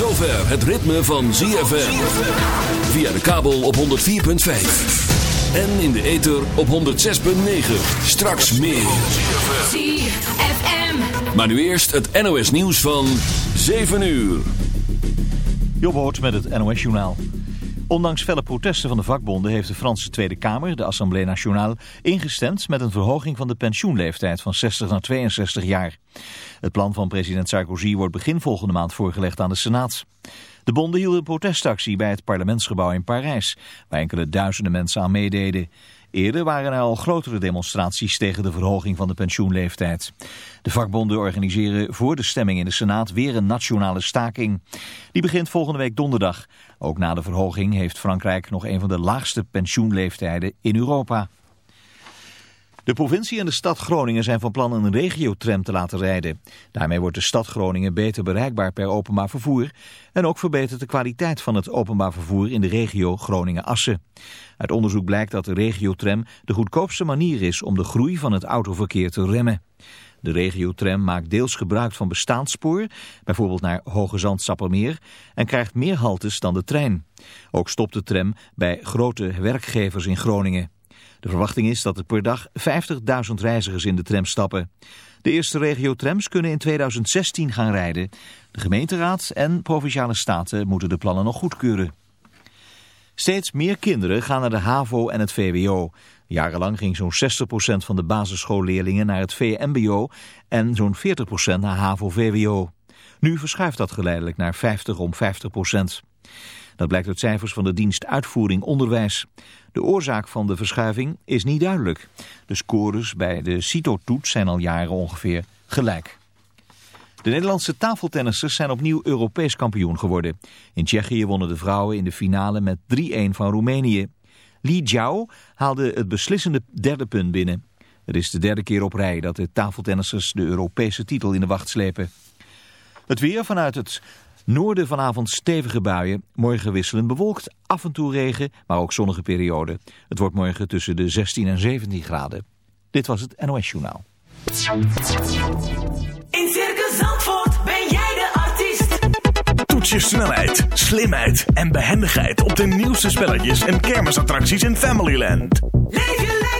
zover het ritme van ZFM. Via de kabel op 104.5. En in de ether op 106.9. Straks meer. ZFM. Maar nu eerst het NOS nieuws van 7 uur. Jobboot met het NOS journaal. Ondanks felle protesten van de vakbonden heeft de Franse Tweede Kamer, de Assemblée Nationale, ingestemd met een verhoging van de pensioenleeftijd van 60 naar 62 jaar. Het plan van president Sarkozy wordt begin volgende maand voorgelegd aan de Senaat. De bonden hielden protestactie bij het parlementsgebouw in Parijs, waar enkele duizenden mensen aan meededen. Eerder waren er al grotere demonstraties tegen de verhoging van de pensioenleeftijd. De vakbonden organiseren voor de stemming in de Senaat weer een nationale staking. Die begint volgende week donderdag. Ook na de verhoging heeft Frankrijk nog een van de laagste pensioenleeftijden in Europa. De provincie en de stad Groningen zijn van plan een regiotram te laten rijden. Daarmee wordt de stad Groningen beter bereikbaar per openbaar vervoer. En ook verbetert de kwaliteit van het openbaar vervoer in de regio Groningen-Assen. Uit onderzoek blijkt dat de regiotram de goedkoopste manier is om de groei van het autoverkeer te remmen. De regiotram maakt deels gebruik van bestaanspoor, bijvoorbeeld naar Hoge Zand-Sappermeer, en krijgt meer haltes dan de trein. Ook stopt de tram bij grote werkgevers in Groningen. De verwachting is dat er per dag 50.000 reizigers in de tram stappen. De eerste regiotrams kunnen in 2016 gaan rijden. De gemeenteraad en provinciale staten moeten de plannen nog goedkeuren. Steeds meer kinderen gaan naar de HAVO en het VWO. Jarenlang ging zo'n 60% van de basisschoolleerlingen naar het VMBO en zo'n 40% naar HAVO-VWO. Nu verschuift dat geleidelijk naar 50 om 50%. Dat blijkt uit cijfers van de dienst Uitvoering Onderwijs. De oorzaak van de verschuiving is niet duidelijk. De scores bij de CITO-toets zijn al jaren ongeveer gelijk. De Nederlandse tafeltennissers zijn opnieuw Europees kampioen geworden. In Tsjechië wonnen de vrouwen in de finale met 3-1 van Roemenië. Li Jiao haalde het beslissende derde punt binnen. Het is de derde keer op rij dat de tafeltennissers de Europese titel in de wacht slepen. Het weer vanuit het noorden vanavond stevige buien. Morgen wisselend bewolkt, af en toe regen, maar ook zonnige periode. Het wordt morgen tussen de 16 en 17 graden. Dit was het NOS Journaal. In Circus Zandvoort ben jij de artiest. Toets je snelheid, slimheid en behendigheid op de nieuwste spelletjes en kermisattracties in Familyland. Leef je lekker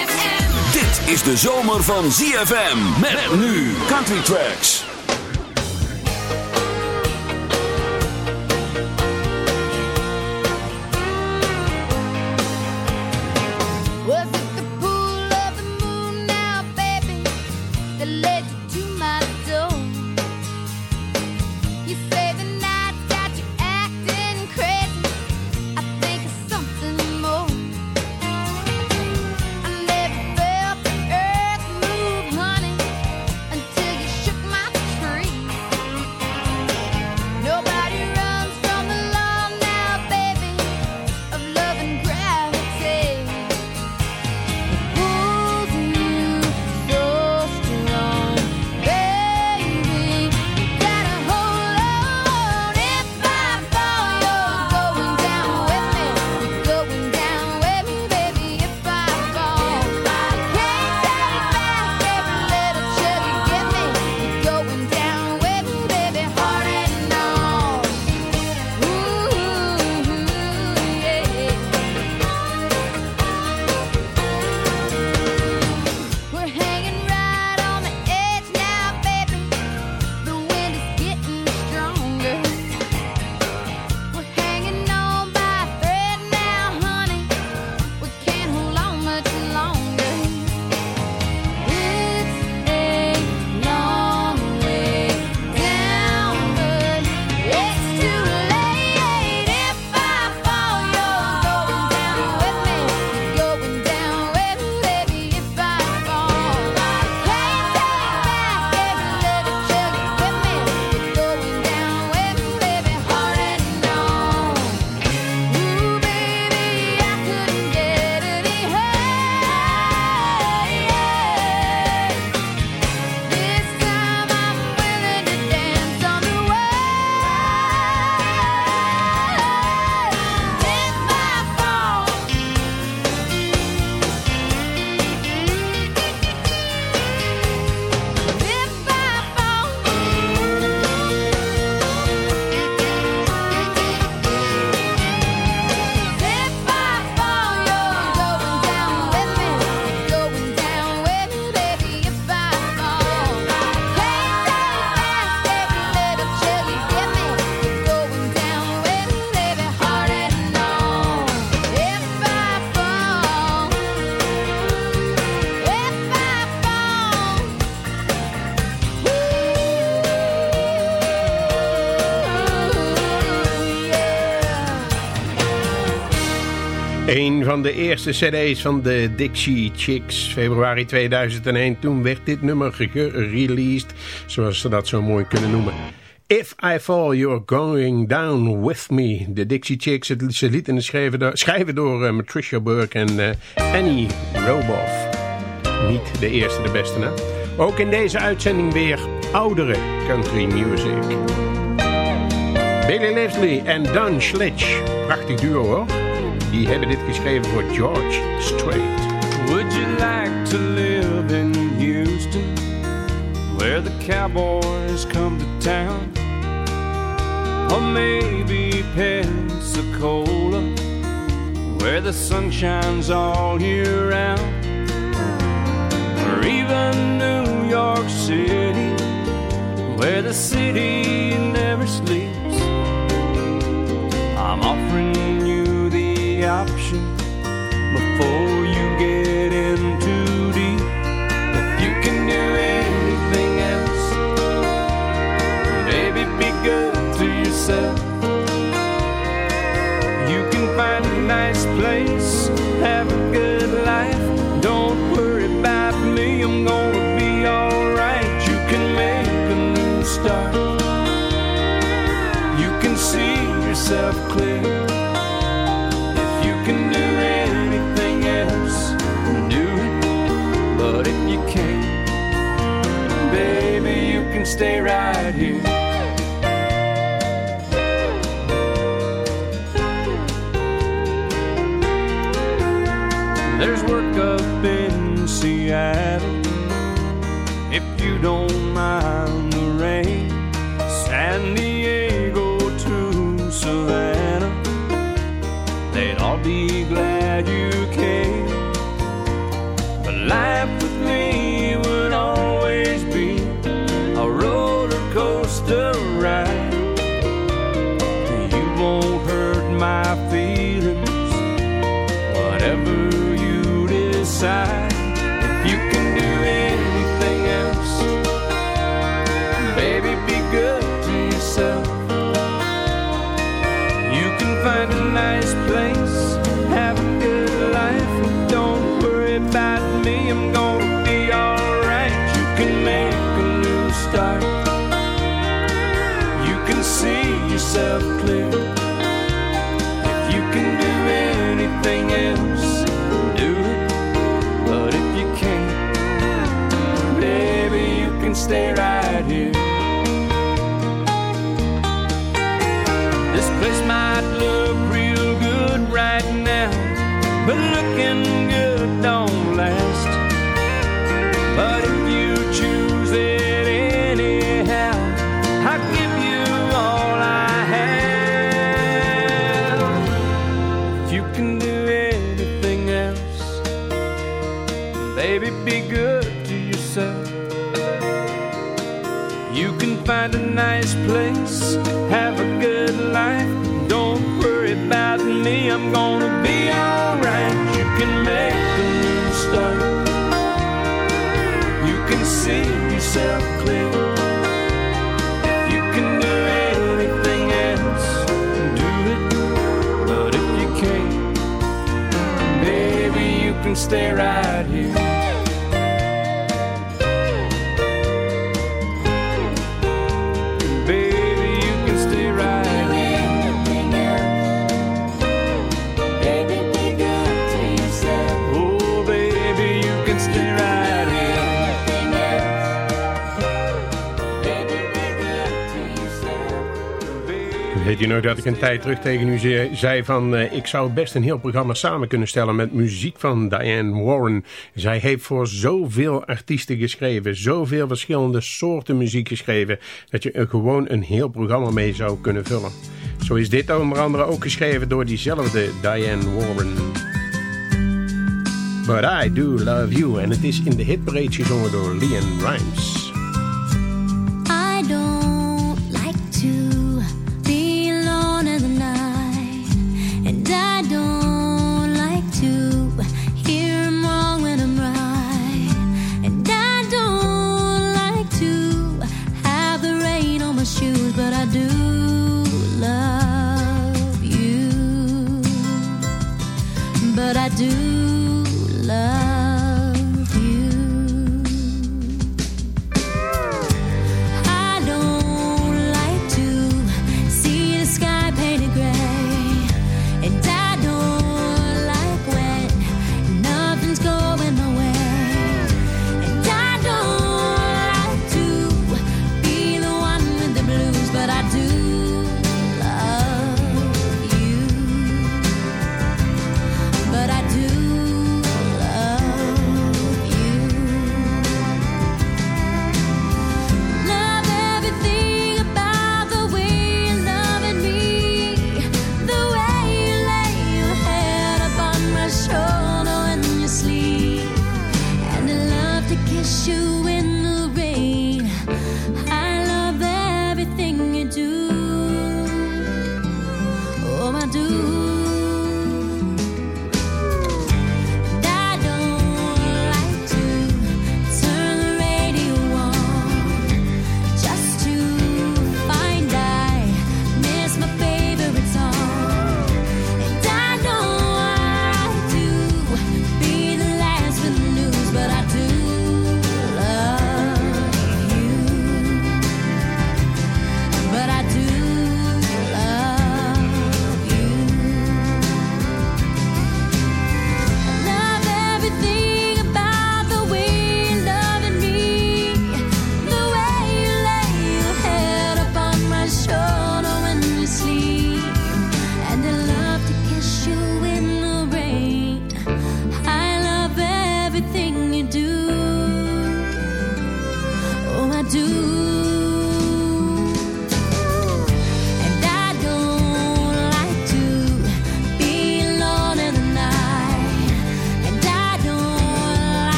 Is de zomer van ZFM. Met nu Country Tracks. Een van de eerste cd's van de Dixie Chicks, februari 2001. Toen werd dit nummer gereleased, zoals ze dat zo mooi kunnen noemen. If I Fall, You're Going Down With Me. De Dixie Chicks, het, ze lieten schrijven door, schrijven door uh, Patricia Burke en uh, Annie Roboff. Niet de eerste, de beste, hè? Ook in deze uitzending weer oudere country music. Billy Leslie en Don Schlitch. Prachtig duo hoor. Die hebben dit geschreven voor George Strait. Would you like to live in Houston? Where the cowboys come to town? Or maybe Pensacola? Where the sun shines all year round? Or even New York City? Where the city never sleeps? I'm offering option before you get in too deep. If you can do anything else, baby, be good to yourself. You can find a nice place, have a good life. Don't worry about me, I'm gonna be alright. You can make a new start. You can see yourself clear. Stay right here. There's work up in Seattle if you don't mind the rain. San Diego to Savannah, they'd all be glad you came. But life baby, be good to yourself. You can find a nice place, have a good life. Don't worry about me, I'm gonna be alright. You can make a new start. You can see yourself clear. If you can do anything else, je nog dat ik een tijd terug tegen u ze- zei van... eh, ik zou best een heel programma samen kunnen stellen met muziek van Diane Warren. Zij heeft voor zoveel artiesten geschreven. Zoveel verschillende soorten muziek geschreven. Dat je er gewoon een heel programma mee zou kunnen vullen. Zo is dit onder andere ook geschreven door diezelfde Diane Warren. But I Do Love You. En het is in de hitparade gezongen door Leon Rimes.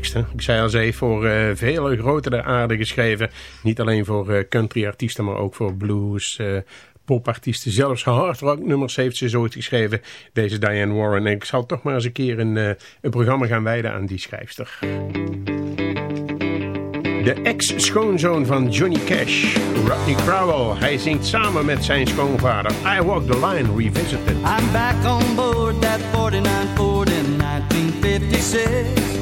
Ik zei al ze voor eh, vele grotere aarde geschreven. Niet alleen voor eh, country-artiesten, maar ook voor blues, eh, popartiesten. Zelfs hard rock nummers heeft ze zo geschreven, deze Diane Warren. En ik zal toch maar eens een keer een, een programma gaan wijden aan die schrijfster. De ex-schoonzoon van Johnny Cash, Rodney Crowell. Hij zingt samen met zijn schoonvader I Walk the Line Revisited. I'm back on board that 49 Ford in 1956.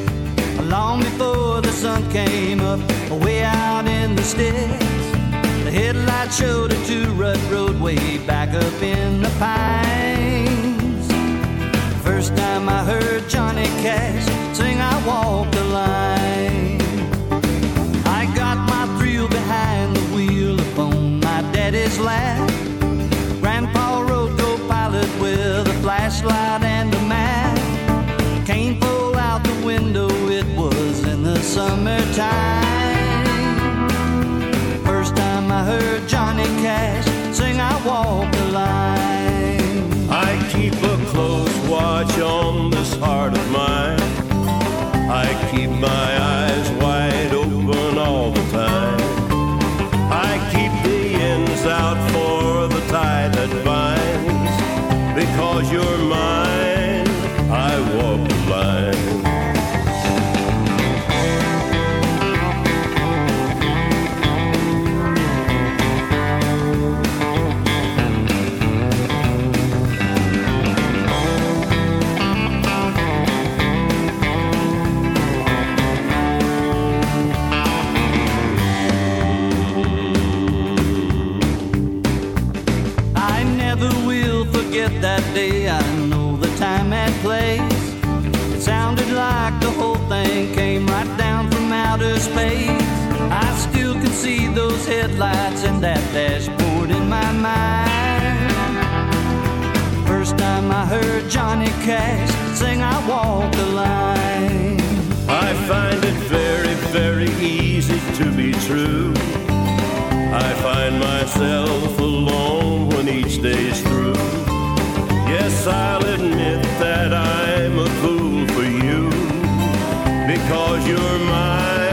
Long before the sun came up, way out in the sticks. The headlight showed a two-rut road way back up in the pines. First time I heard Johnny Cash sing I walked the Line. I got my thrill behind the wheel upon my daddy's lap. Grandpa rode co-pilot with a flashlight Walk the Line. I keep a close watch on this heart of mine. I keep my eyes headlights and that dashboard in my mind. First time I heard Johnny Cash sing, I walk the line. I find it very, very easy to be true. I find myself alone when each day's through. Yes, I'll admit that I'm a fool for you because you're mine.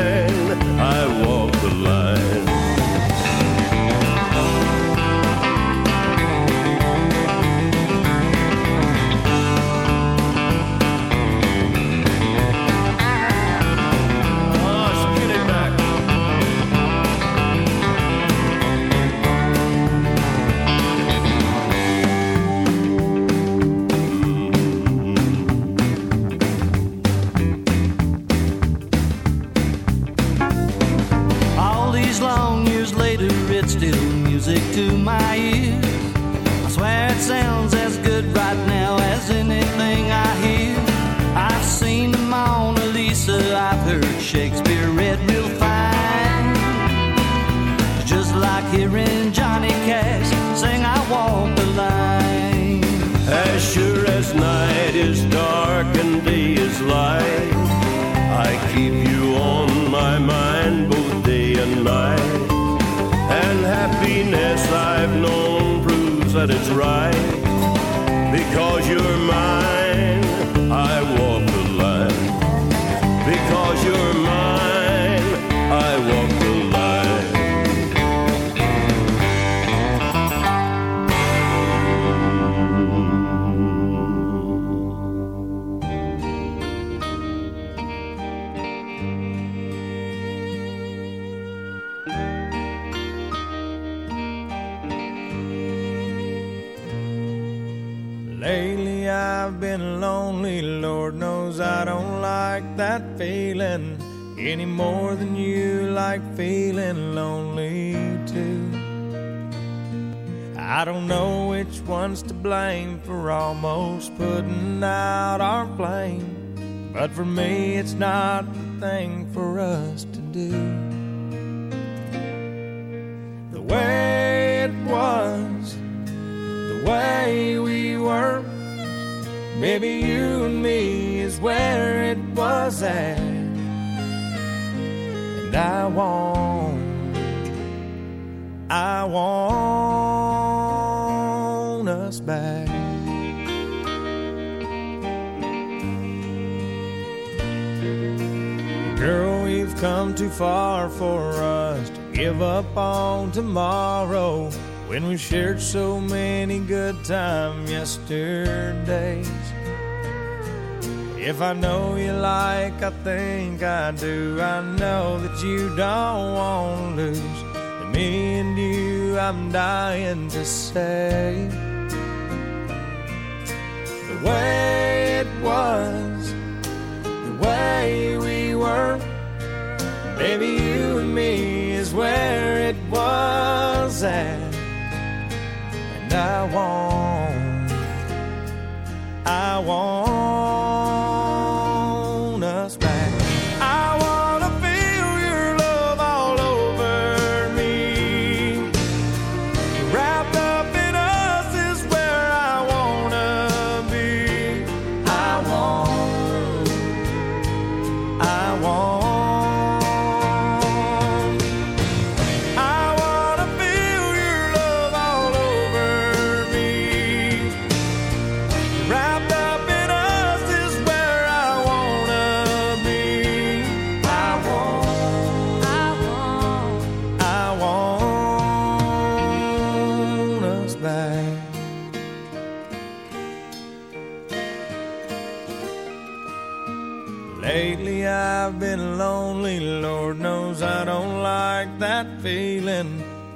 Swear it sounds as good right now as anything I hear. I've seen the Mona Lisa, I've heard Shakespeare read real fine. Just like hearing Johnny Cash sing I Walk the Line. As sure as night is dark and day is light, I keep you on my mind that it's right. Because you're mine, I feeling any more than you like feeling lonely too. I don't know which one's to blame for almost putting out our flame, but for me it's not the thing for us to do. The way it was the way we were. Maybe you and me is where it was at. And I want, I want us back. Girl, we've come too far for us to give up on tomorrow when we shared so many good times yesterdays. If I know you like I think I do, I know that you don't want to lose. And me and you, I'm dying to say the way it was, the way we were. Baby, you and me is where it was at. I want, I want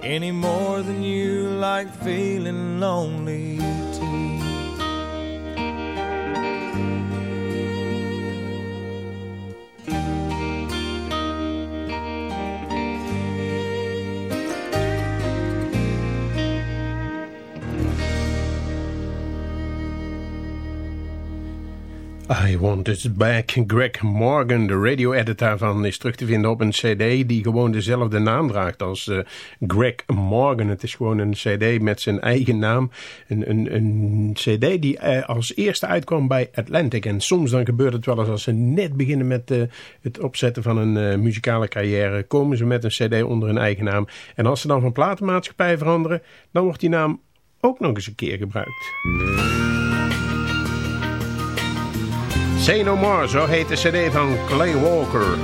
any more than you like feeling lonely I Want It Back. Greg Morgan, de radio-editor van, is terug te vinden op een cd die gewoon dezelfde naam draagt als eh, Greg Morgan. Het is gewoon een cd met zijn eigen naam. Een, een, een cd die eh, als eerste uitkwam bij Atlantic. En soms dan gebeurt het wel eens als ze net beginnen met eh, het opzetten van een muzikale carrière. Komen ze met een cd onder hun eigen naam. En als ze dan van platenmaatschappij veranderen, dan wordt die naam ook nog eens een keer gebruikt. Say No More, zo heet de cd van Clay Walker.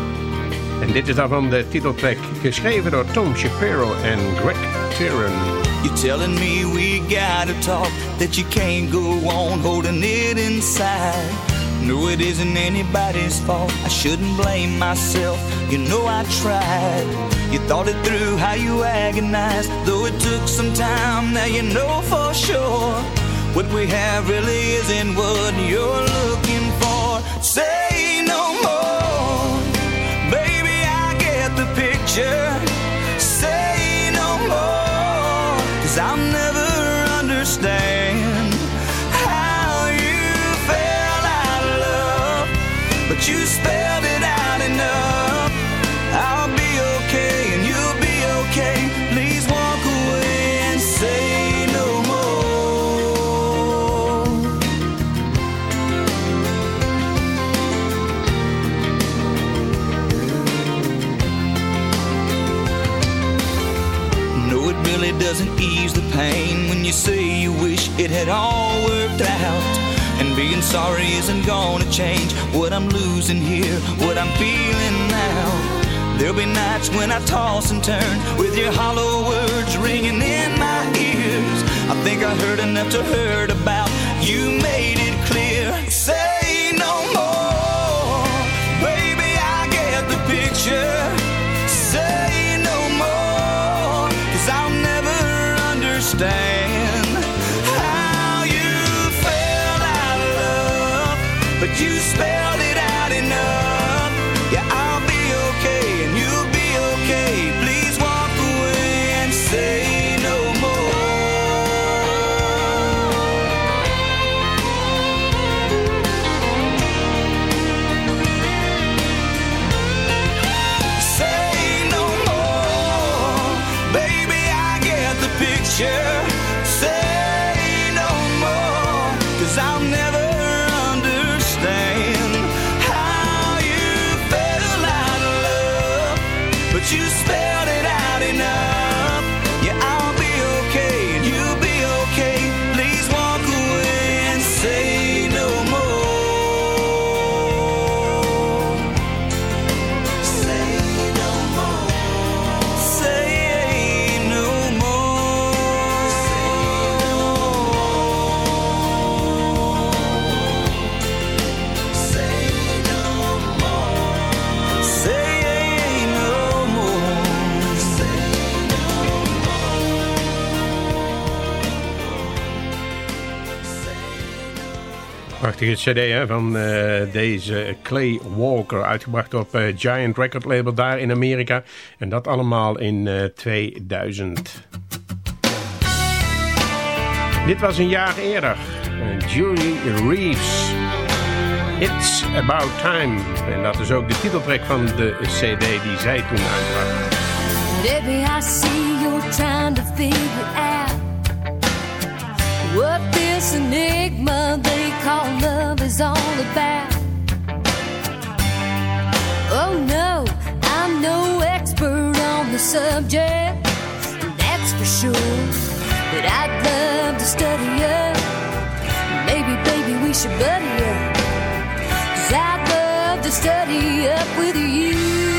En dit is daarvan de titeltrack, geschreven door Tom Shapiro en Greg Tyron. You're telling me we gotta talk, that you can't go on holding it inside. No, it isn't anybody's fault. I shouldn't blame myself. You know I tried. You thought it through how you agonized, though it took some time. Now you know for sure what we have really isn't what you're looking for. Say no more, baby. I get the picture. doesn't ease the pain when you say you wish it had all worked out. And being sorry isn't gonna change what I'm losing here, what I'm feeling now. There'll be nights when I toss and turn with your hollow words ringing in my ears. I think I heard enough to hurt about you made it. prachtige cd hè, van eh, deze Clay Walker. Uitgebracht op eh, Giant Record Label daar in Amerika. En dat allemaal in eh, 2000. Dit was een jaar eerder. Julie Reeves. It's About Time. En dat is ook de titeltrek van de cd die zij toen uitbracht. I see trying to What this enigma they call love is all about. Oh no, I'm no expert on the subject, that's for sure. But I'd love to study up. Maybe, baby, we should buddy up. Cause I'd love to study up with you.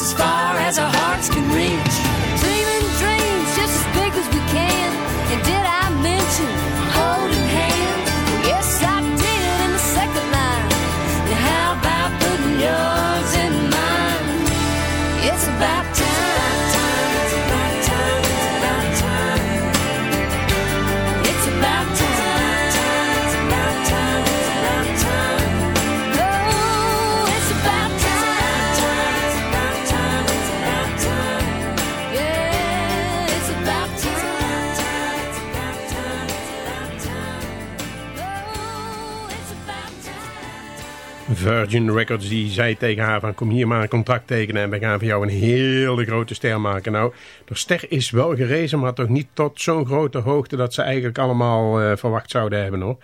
As far as our hearts Virgin Records die zei tegen haar van kom hier maar een contract tekenen en we gaan voor jou een hele grote ster maken. Nou, de ster is wel gerezen, maar toch niet tot zo'n grote hoogte dat ze eigenlijk allemaal eh, verwacht zouden hebben hoor.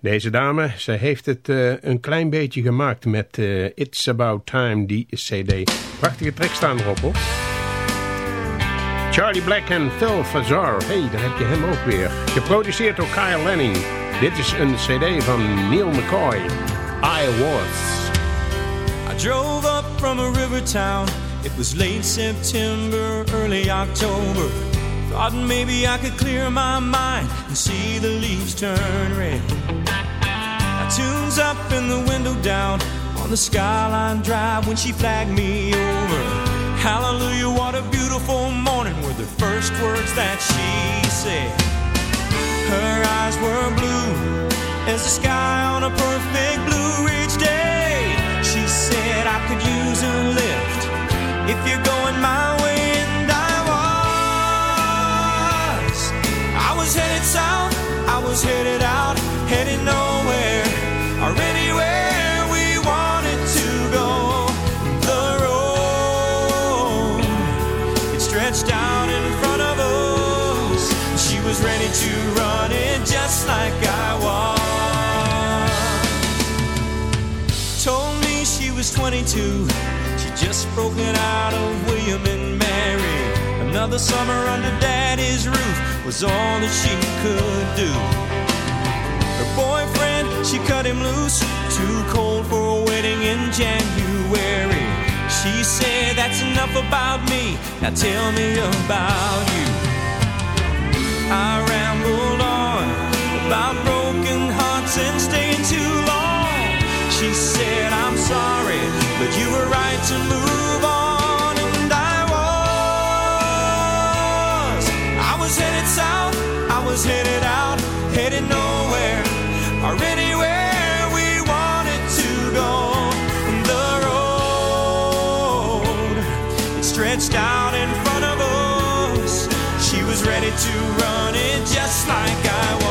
Deze dame, ze heeft het eh, een klein beetje gemaakt met eh, It's About Time, die cd. Prachtige track staan erop hoor. Charlie Black en Phil Fazar. hey, daar heb je hem ook weer. Geproduceerd door Kyle Lanning. Dit is een cd van Neil McCoy. I Was. I drove up from a river town. It was late September, early October. Thought maybe I could clear my mind and see the leaves turn red. I tunes up in the window down on the Skyline Drive when she flagged me over. Hallelujah, what a beautiful morning were the first words that she said. Her eyes were blue as the sky on a perfect could use a lift if you're going my way, and I was. I was headed south, I was headed out, headed nowhere 22. She just broken out of William and Mary. Another summer under daddy's roof was all that she could do. Her boyfriend, she cut him loose. Too cold for a wedding in January. She said, That's enough about me. Now tell me about you. I rambled on about broken hearts and staying too long. She said, I'm sorry, but you were right to move on. And I was. I was headed south, I was headed out, headed nowhere or anywhere we wanted to go. The road, it stretched out in front of us. She was ready to run it just like I was.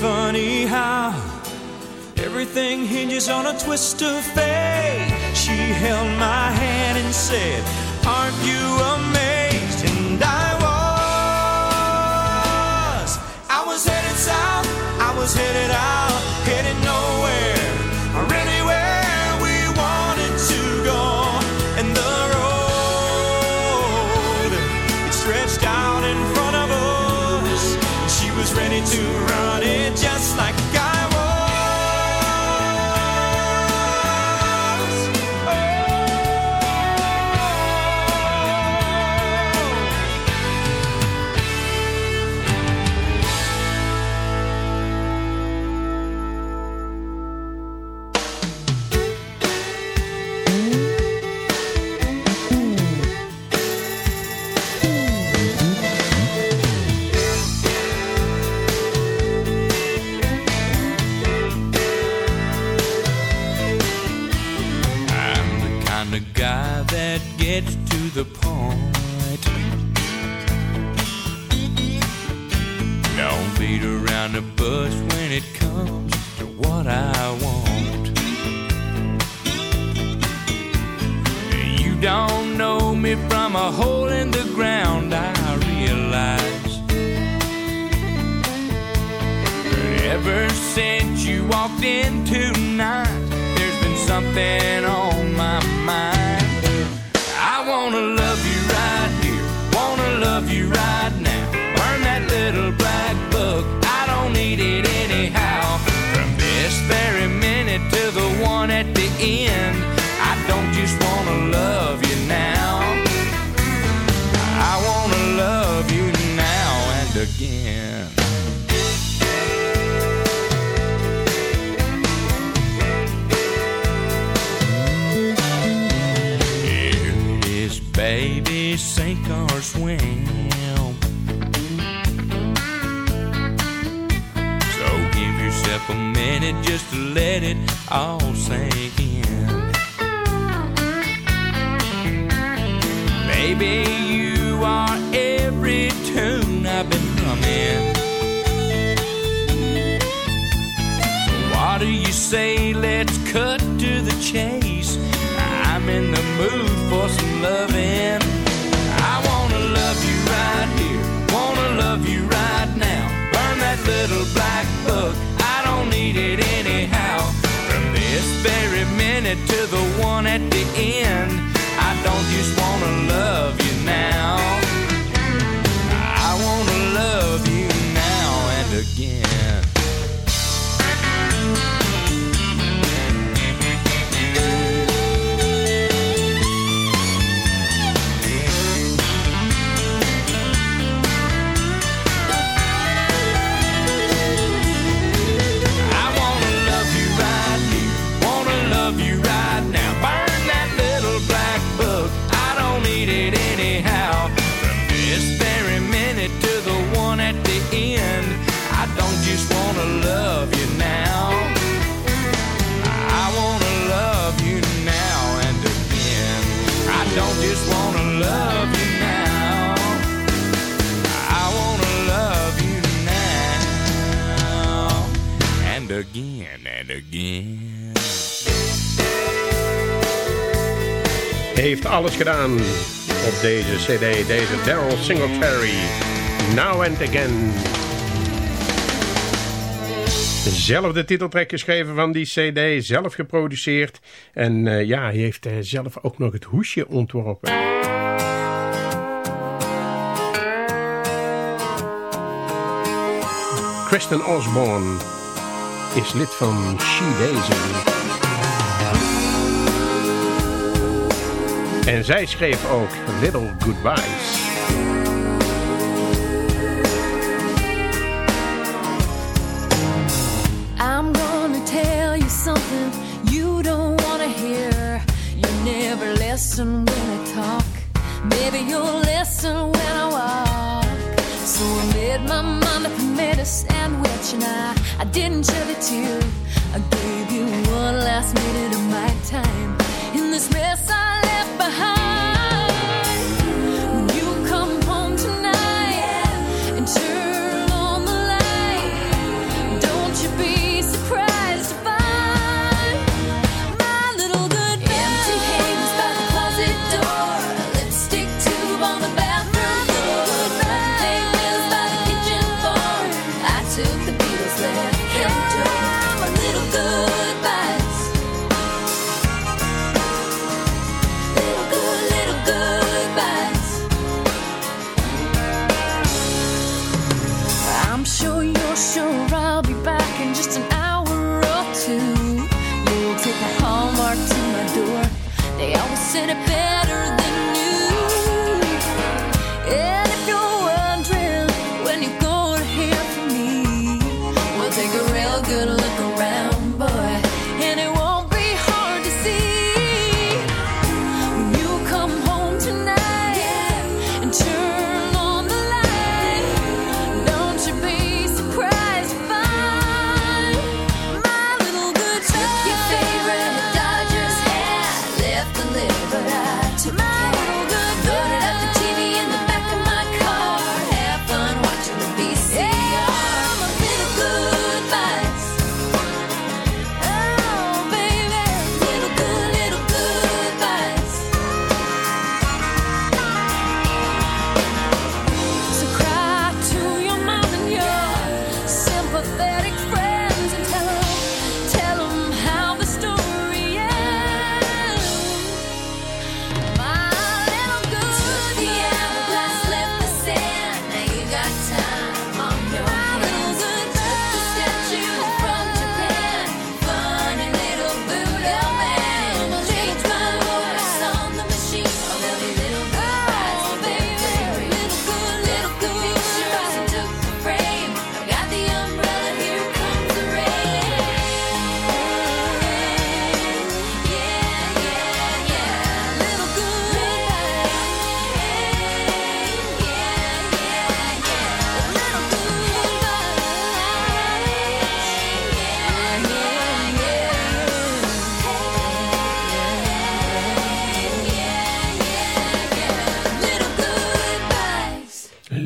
Funny how everything hinges on a twist of fate? She held my hand and said, Aren't you amazed? And I was. I was headed south, I was headed out, headed nowhere around the when it comes to what I want. You don't know me from a hole in the ground, I realize. But ever since you walked in tonight, there's been something on let it all sink in. Baby, you are every tune I've been humming. So what do you say? Let's cut to the chase. I'm in the mood for some loving. Minute to the one at the end, I don't just wanna love you now. I wanna love you now and again. End, I don't just wanna love you now. I wanna love you now and again. I don't just wanna love you now. I wanna love you now and again and again. Heeft alles gedaan op deze cd. Deze Daryl Singletary. Now and Again. Zelf de titeltrack geschreven van die cd. Zelf geproduceerd. En eh, ja, hij heeft eh, zelf ook nog het hoesje ontworpen. Kristen Osborne is lid van She Daisy. En zij schreef ook Little Goodbyes. Listen when I talk. Maybe you'll listen when I walk. So I made my mind and made a sandwich, and I, I didn't share it to you. I gave you one last minute of my time in this mess I left behind.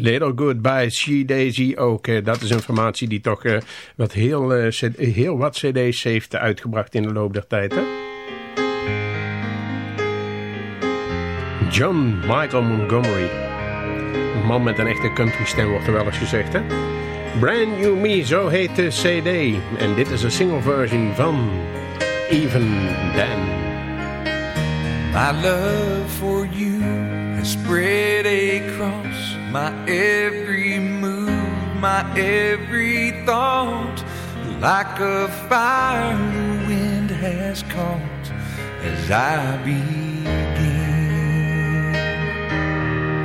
Little Goodbye, She Daisy ook. dat is een formatie die toch eh, wat heel, eh, heel wat cd's heeft uitgebracht in de loop der tijd. Hè? John Michael Montgomery. Een man met een echte country stem wordt er wel eens gezegd. Hè? Brand New Me, zo heet de cd. En dit is een single version van Even Then. My love for you has spread across my every move, my every thought. Like a fire the wind has caught as I begin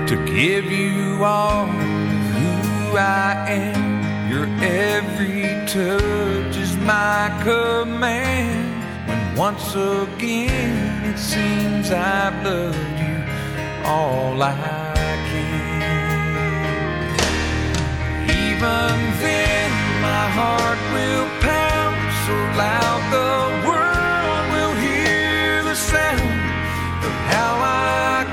to give you all who I am. Your every touch is my command. When once again it seems I've loved you all I Even then, my heart will pound so loud the world will hear the sound of how I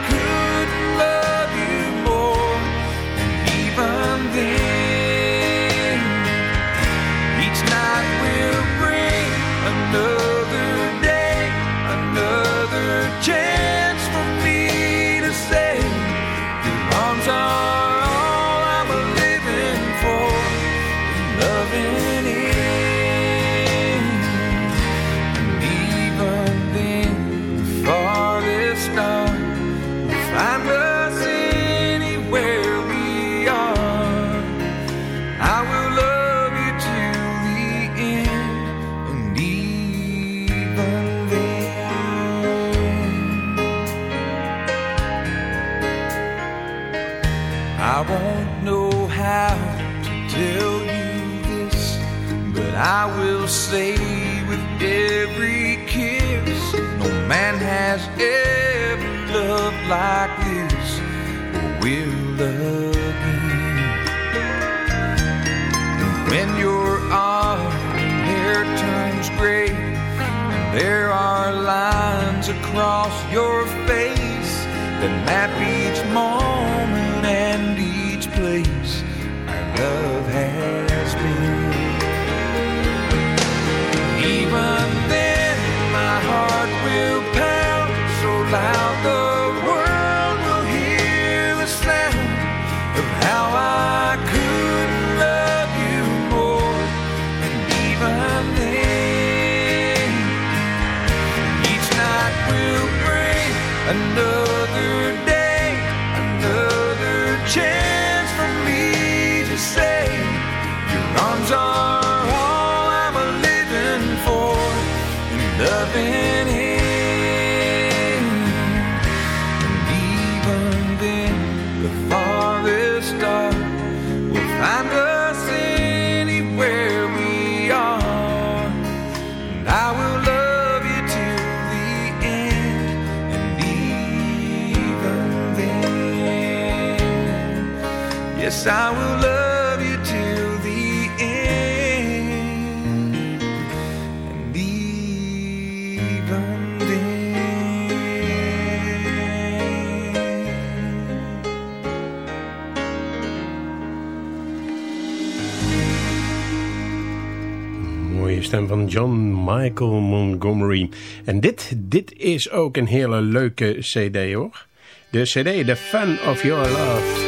stem van John Michael Montgomery. En dit, dit is ook een hele leuke cd hoor. De cd The Fun of Your Love.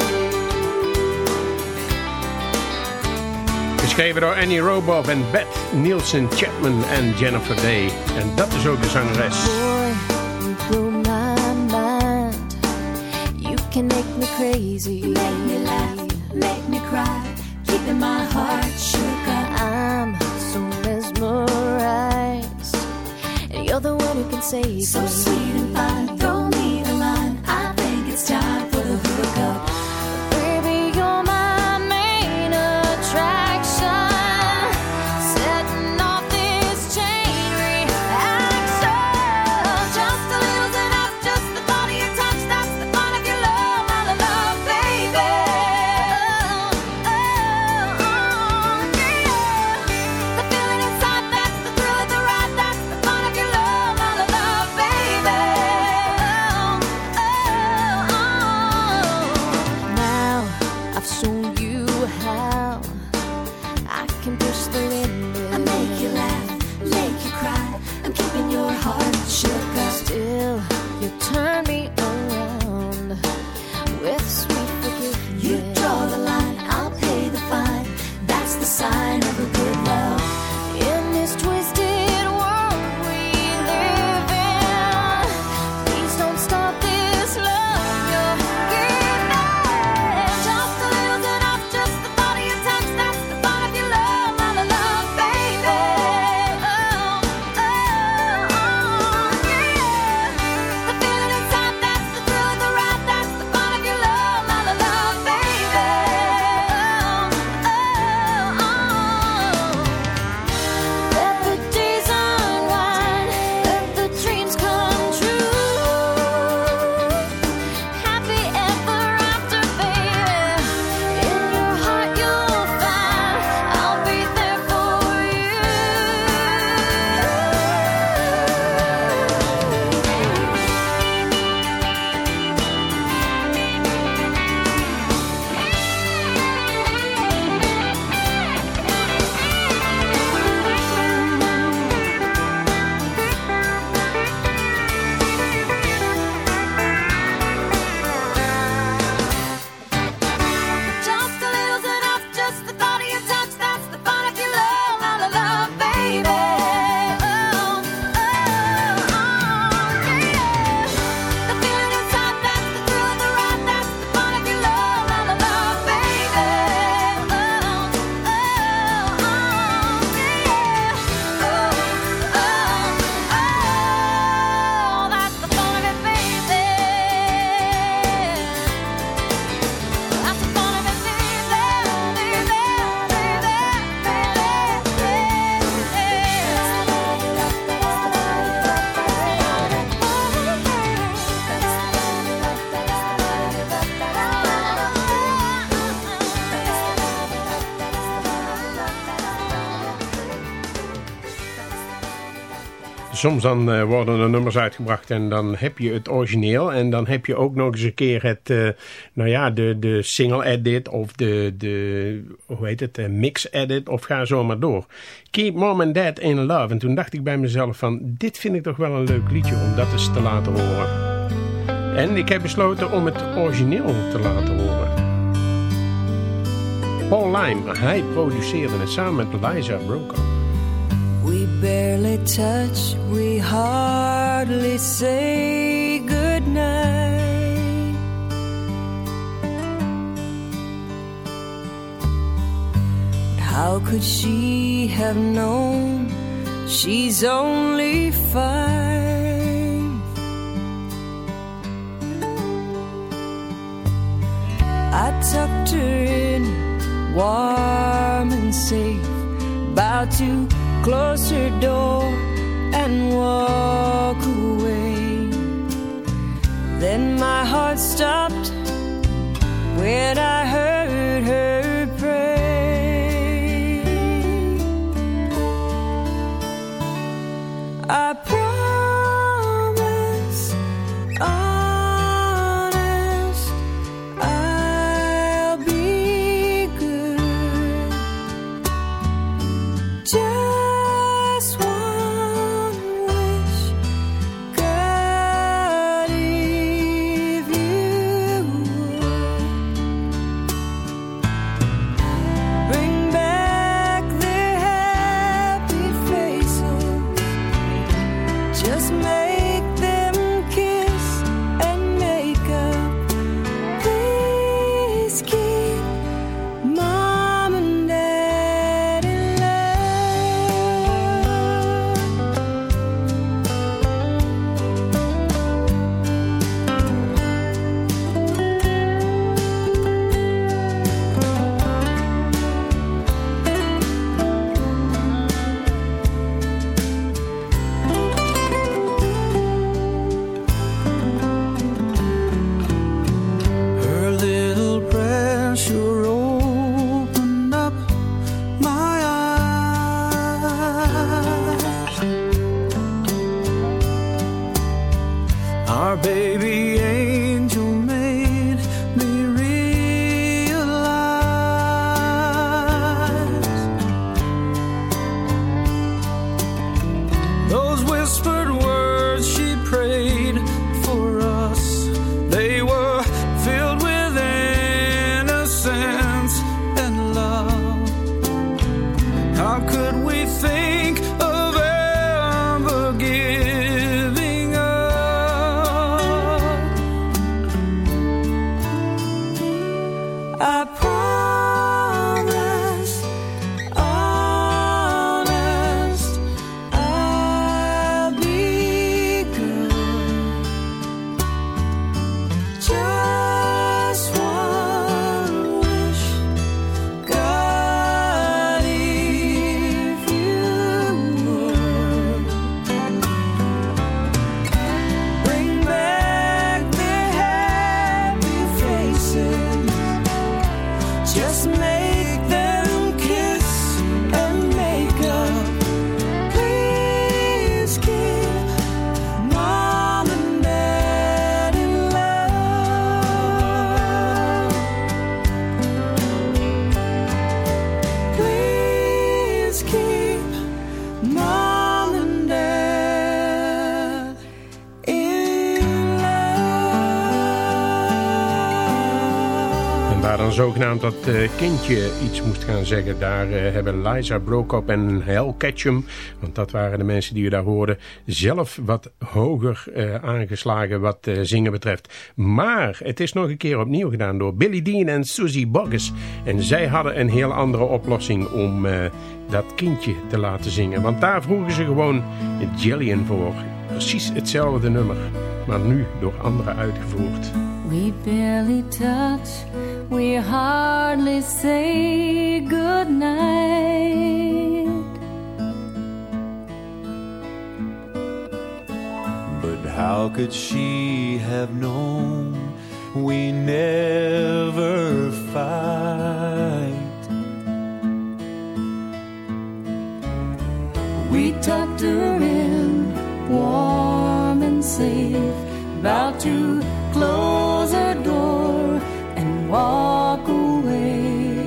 Geschreven door Annie Roboff en Beth Nielsen Chapman en Jennifer Day. En dat is ook de zangeres. Boy, you blow my mind. You can make me crazy. Make me laugh, make me cry. Keeping my heart shook you're the one who can save so me. So sweet and fine. Soms dan eh, worden er nummers uitgebracht en dan heb je het origineel. En dan heb je ook nog eens een keer het, eh, nou ja, de, de single edit of de, de hoe heet het, de mix edit of ga zo maar door. Keep Mom and Dad in Love. En toen dacht ik bij mezelf van, dit vind ik toch wel een leuk liedje om dat eens te laten horen. En ik heb besloten om het origineel te laten horen. Paul Lime, hij produceerde het samen met Liza Broker. We barely touch, we hardly say goodnight. How could she have known she's only five? I tucked her in, warm and safe, about to close her door and walk away. Then my heart stopped when I heard her pray. I promise, zogenaamd dat eh, kindje iets moest gaan zeggen, daar eh, hebben Liza Brokop en Hel Ketchum, want dat waren de mensen die u daar hoorden, zelf wat hoger eh, aangeslagen wat zingen betreft. Maar het is nog een keer opnieuw gedaan door Billy Dean en Susie Boggess. En zij hadden een heel andere oplossing om dat kindje te laten zingen. Want daar vroegen ze gewoon Jillian voor. Precies hetzelfde nummer, maar nu door anderen uitgevoerd. We barely touch, we hardly say goodnight. But how could she have known we never fight? We tucked her in, warm and safe, about to close her door and walk away.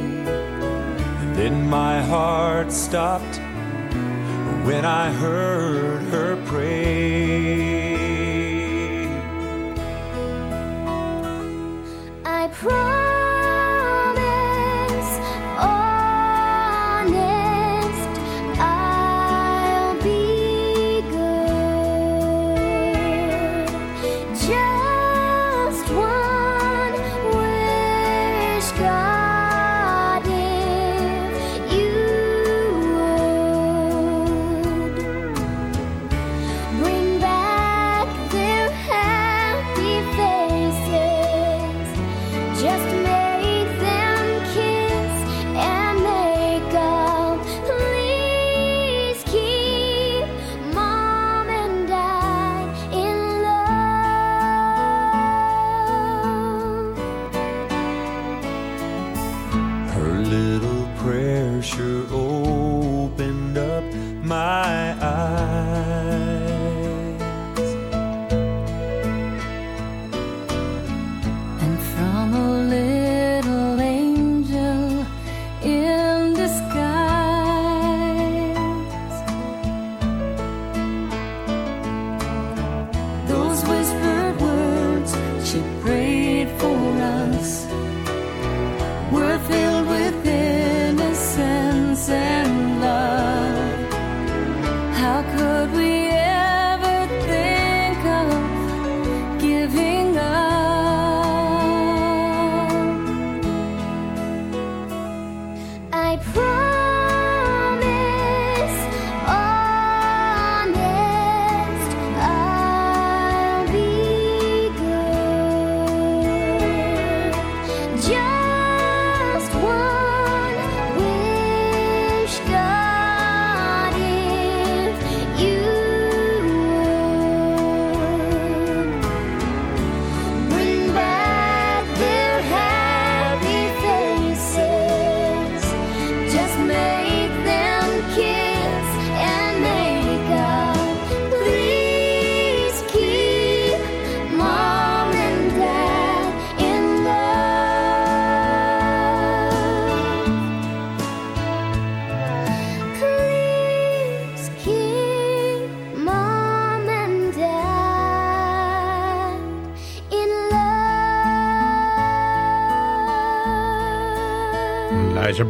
And then my heart stopped when I heard her pray. I promise,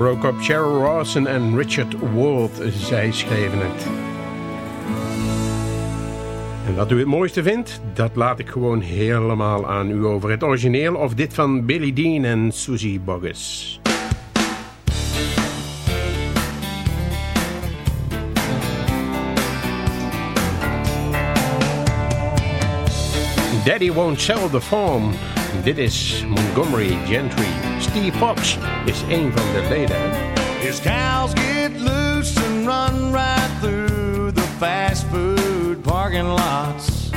broke up Cheryl Rawson en Richard Ward. Zij schreven het. En wat u het mooiste vindt, dat laat ik gewoon helemaal aan u over. Het origineel of dit van Billy Dean en Susie Boggess. Daddy won't sell the farm. Dit is Montgomery Gentry. Steve Fox is een van de leden. His cows get loose and run right through the fast food parking lots.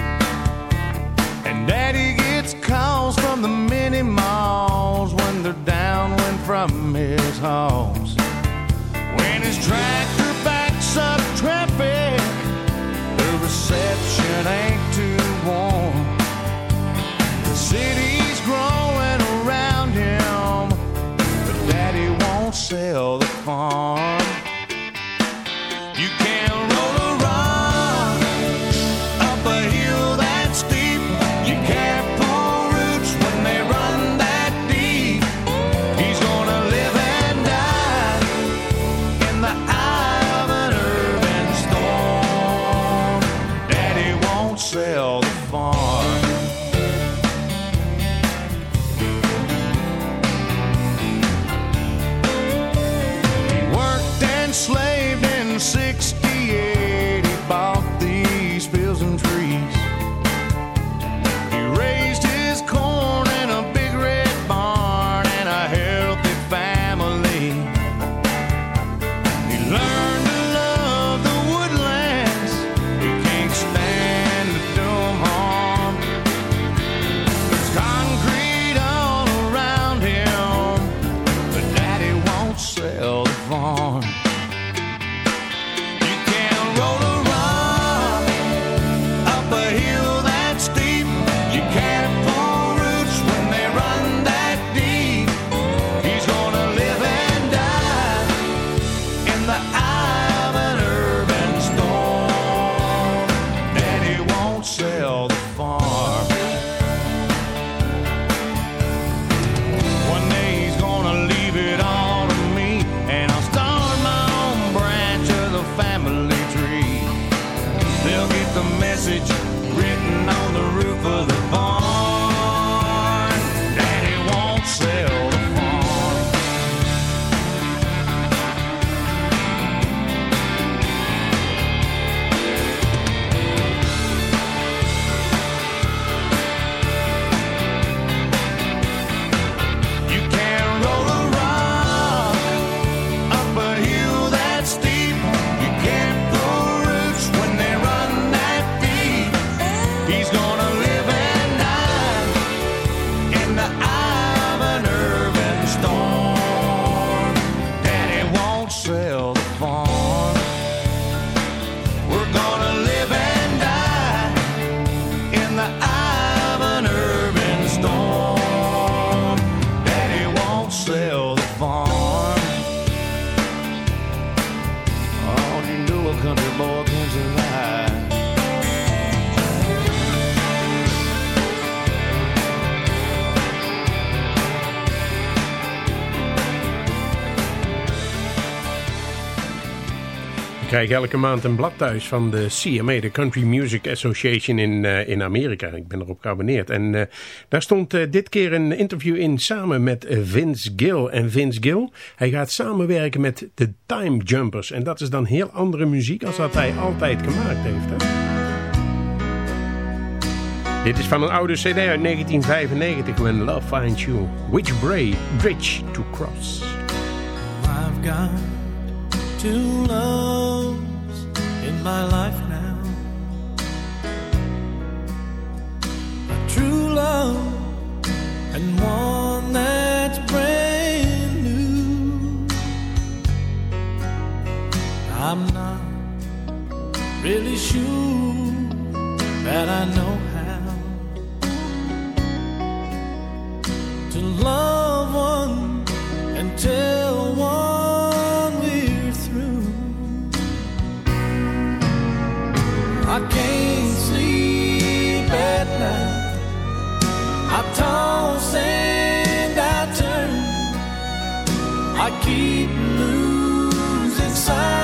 And daddy gets calls from the mini malls when they're downwind from his homes. When his tractor backs up traffic, the reception ain't sell the farm. Elke maand een blad thuis van de CMA, de Country Music Association in, eh, in Amerika. Ik ben erop geabonneerd. En eh, daar stond eh, dit keer een interview in samen met Vince Gill. En Vince Gill, hij gaat samenwerken met de Time Jumpers. En dat is dan heel andere muziek als dat hij altijd gemaakt heeft. Hè? Dit is van een oude cd uit 1995, When Love Finds You. Which bridge to cross? I've got two loves in my life now. A true love and one that's brand new. I'm not really sure that I know how to love one and tell I can't sleep at night. I toss and I turn. I keep losing sight.